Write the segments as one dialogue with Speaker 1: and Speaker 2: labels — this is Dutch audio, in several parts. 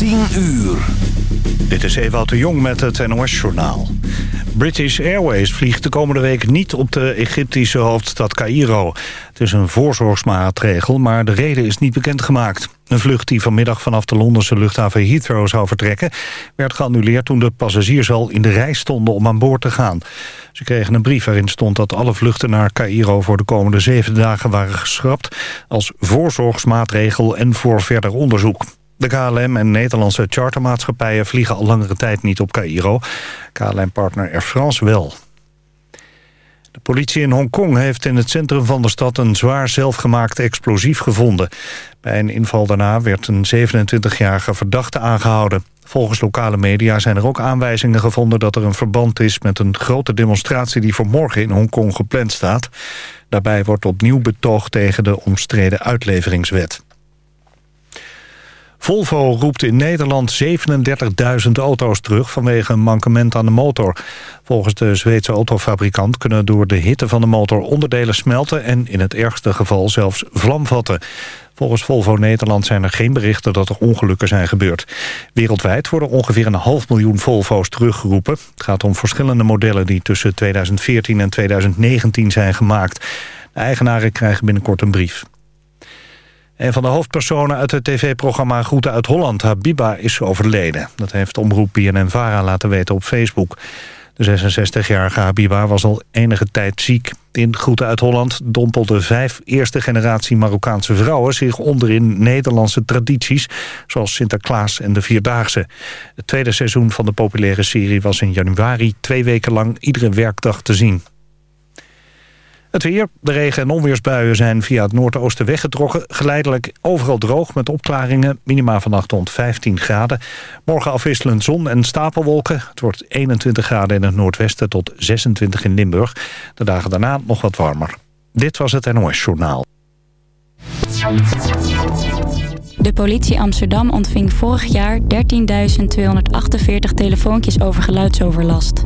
Speaker 1: 10 uur.
Speaker 2: Dit is Ewout de Jong met het NOS-journaal. British Airways vliegt de komende week niet op de Egyptische hoofdstad Cairo. Het is een voorzorgsmaatregel, maar de reden is niet bekendgemaakt. Een vlucht die vanmiddag vanaf de Londense luchthaven Heathrow zou vertrekken... werd geannuleerd toen de passagiers al in de rij stonden om aan boord te gaan. Ze kregen een brief waarin stond dat alle vluchten naar Cairo... voor de komende zeven dagen waren geschrapt... als voorzorgsmaatregel en voor verder onderzoek. De KLM en Nederlandse chartermaatschappijen vliegen al langere tijd niet op Cairo. KLM-partner Air France wel. De politie in Hongkong heeft in het centrum van de stad een zwaar zelfgemaakt explosief gevonden. Bij een inval daarna werd een 27-jarige verdachte aangehouden. Volgens lokale media zijn er ook aanwijzingen gevonden dat er een verband is met een grote demonstratie die voor morgen in Hongkong gepland staat. Daarbij wordt opnieuw betoogd tegen de omstreden uitleveringswet. Volvo roept in Nederland 37.000 auto's terug vanwege een mankement aan de motor. Volgens de Zweedse autofabrikant kunnen door de hitte van de motor onderdelen smelten en in het ergste geval zelfs vlam vatten. Volgens Volvo Nederland zijn er geen berichten dat er ongelukken zijn gebeurd. Wereldwijd worden ongeveer een half miljoen Volvo's teruggeroepen. Het gaat om verschillende modellen die tussen 2014 en 2019 zijn gemaakt. De eigenaren krijgen binnenkort een brief. Een van de hoofdpersonen uit het tv-programma Groeten uit Holland, Habiba, is overleden. Dat heeft omroep BNN-Vara laten weten op Facebook. De 66-jarige Habiba was al enige tijd ziek. In Groeten uit Holland dompelden vijf eerste generatie Marokkaanse vrouwen... zich onder in Nederlandse tradities, zoals Sinterklaas en de Vierdaagse. Het tweede seizoen van de populaire serie was in januari... twee weken lang iedere werkdag te zien. Het weer, de regen- en onweersbuien zijn via het noordoosten weggetrokken. Geleidelijk overal droog met opklaringen. Minima vannacht rond 15 graden. Morgen afwisselend zon en stapelwolken. Het wordt 21 graden in het noordwesten tot 26 in Limburg. De dagen daarna nog wat warmer. Dit was het NOS Journaal.
Speaker 3: De politie Amsterdam ontving vorig jaar 13.248 telefoontjes over geluidsoverlast.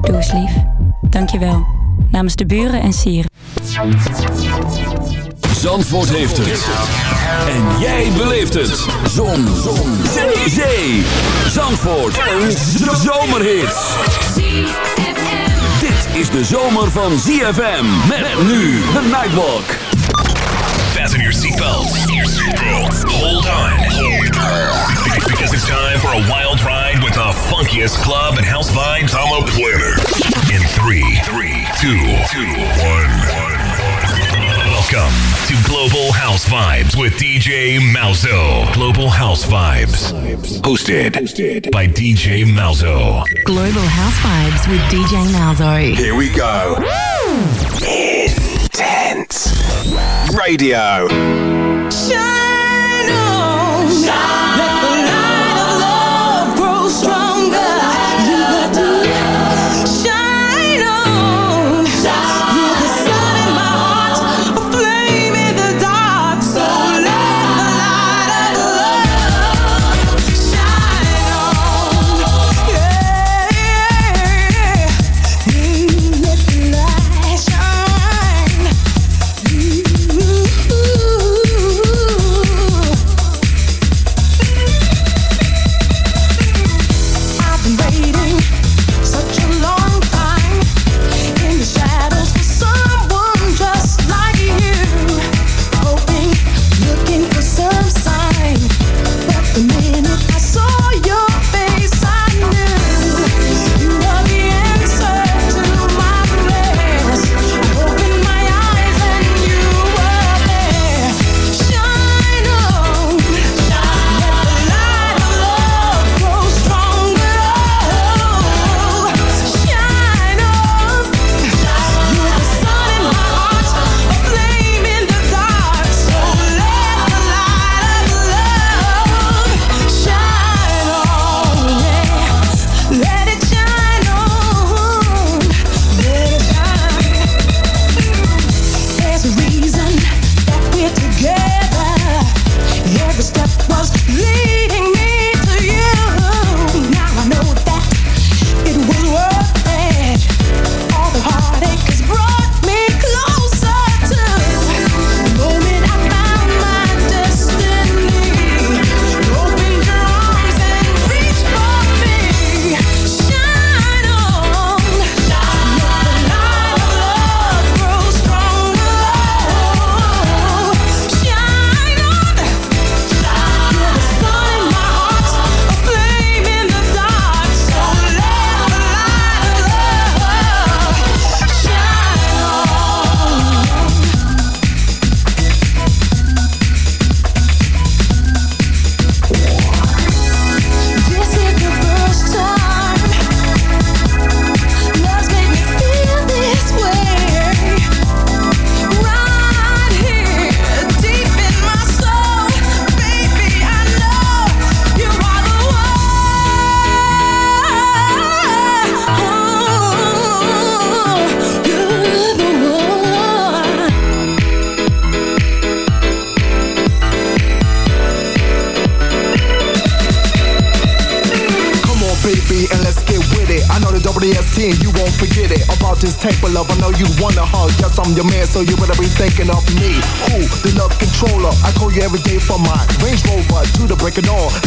Speaker 3: Doe eens lief. Dank je wel namens de buren en sieren.
Speaker 1: Zandvoort heeft het. En jij beleeft het. Zon. Zon. Zee. Zee. Zandvoort. Een zomerhit. Dit is de zomer van ZFM. Met nu de Nightwalk.
Speaker 4: Fasten your seatbelts. Hold on. Because it's time for a wild ride with the funkiest club and house vibes. I'm a planner. In three, three, two, two, one. Welcome to Global House Vibes with DJ Malzo. Global House Vibes. Hosted, hosted by DJ Malzo.
Speaker 5: Global House Vibes with DJ Malzo.
Speaker 6: Here we go. Intense radio.
Speaker 7: Shine on. Let longer like an all.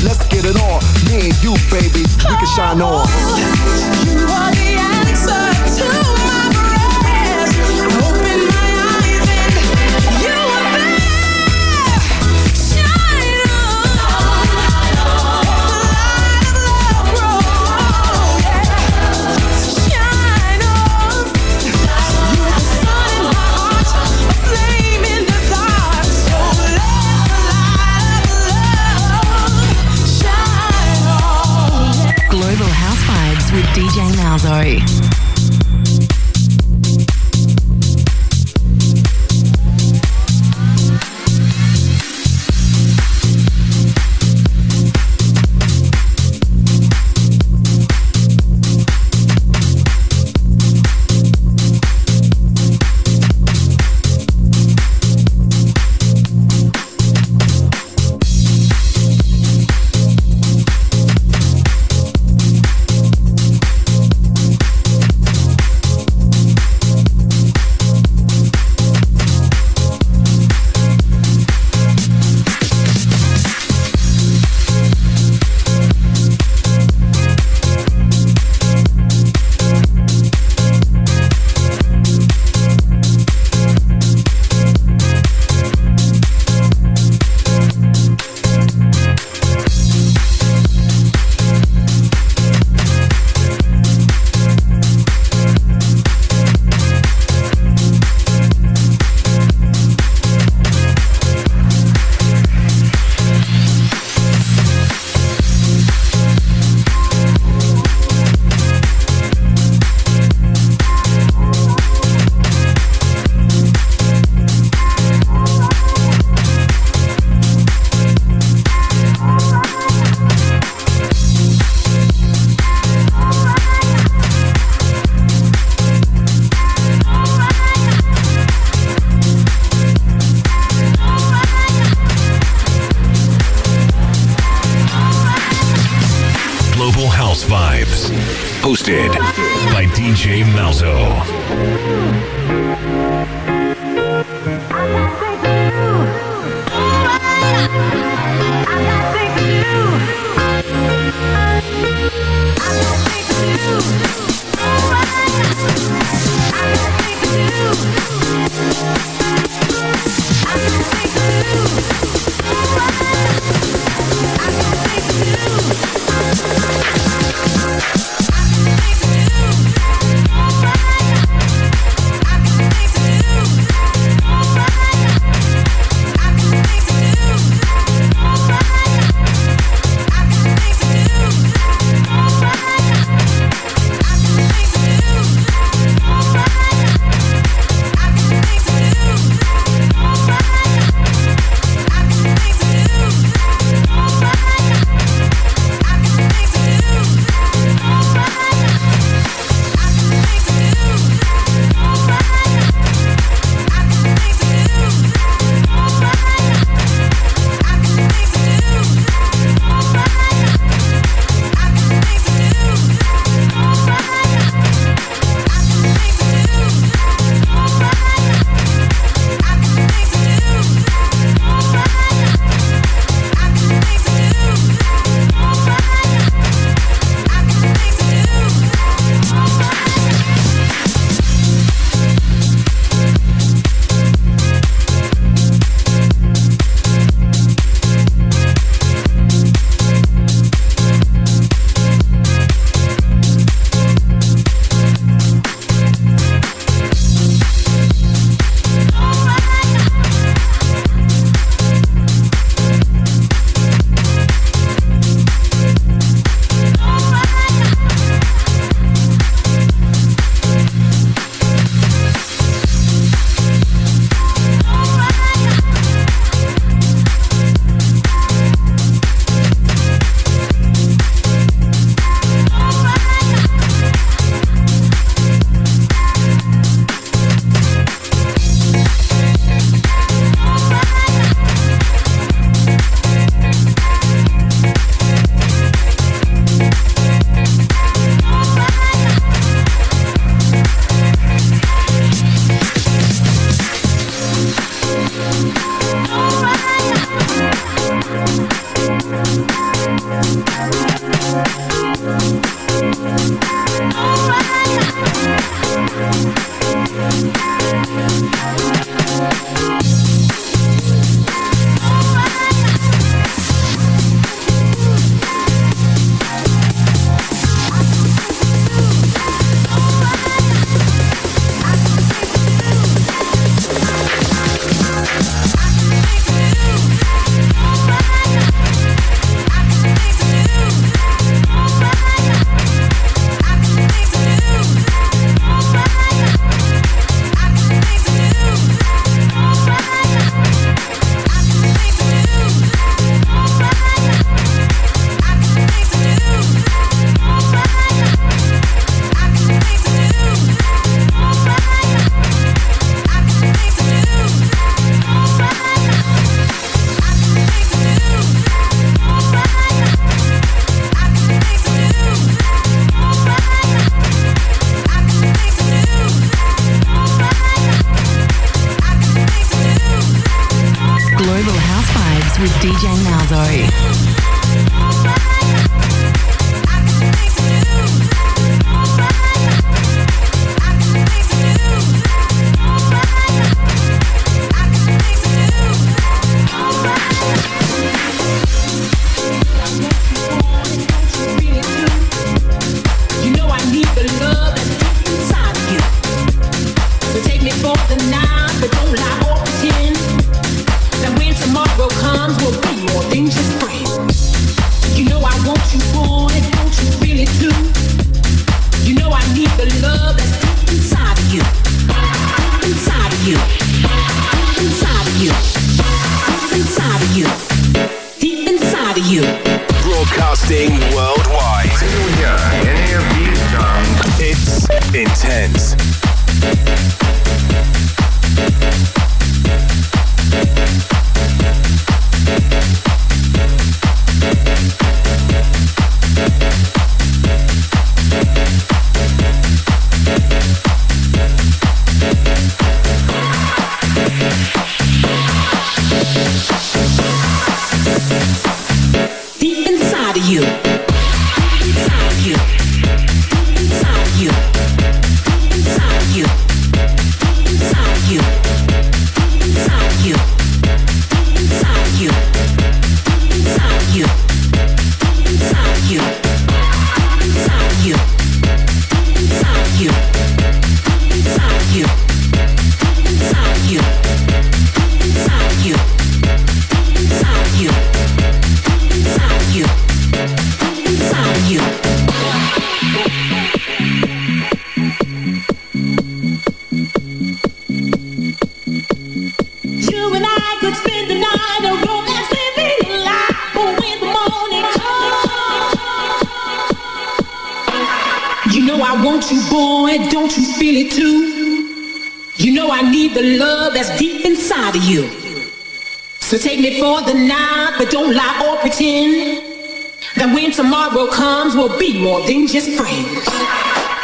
Speaker 7: just friends.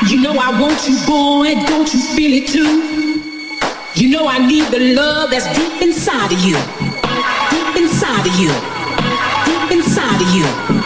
Speaker 7: You know I want you, boy, don't you feel it too? You know I need the love that's deep inside of you. Deep inside of you. Deep inside of you.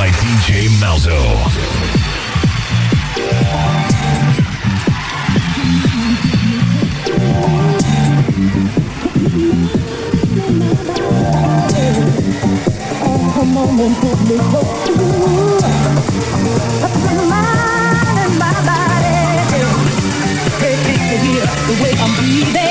Speaker 4: by DJ Malzo.
Speaker 7: the way I'm breathing.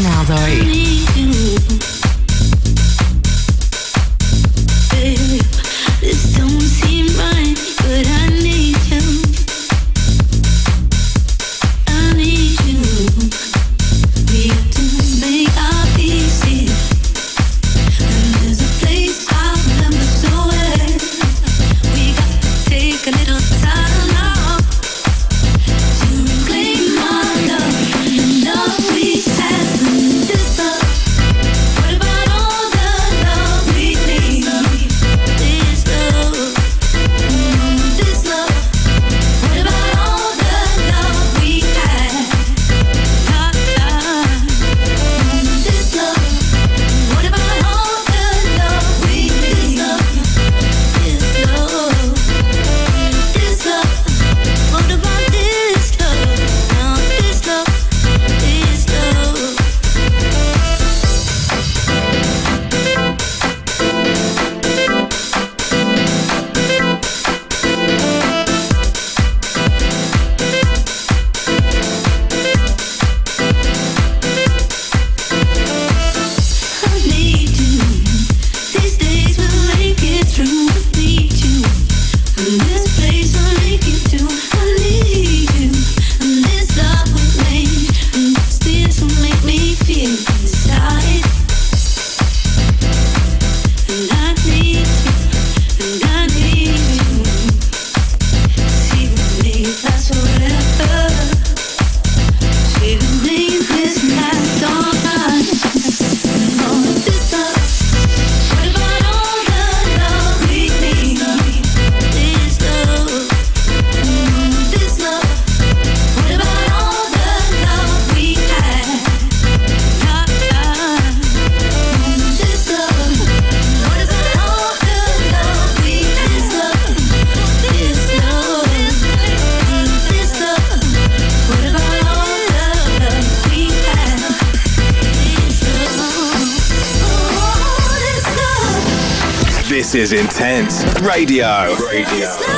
Speaker 6: Malzoy. Radio. Radio.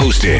Speaker 4: Hosted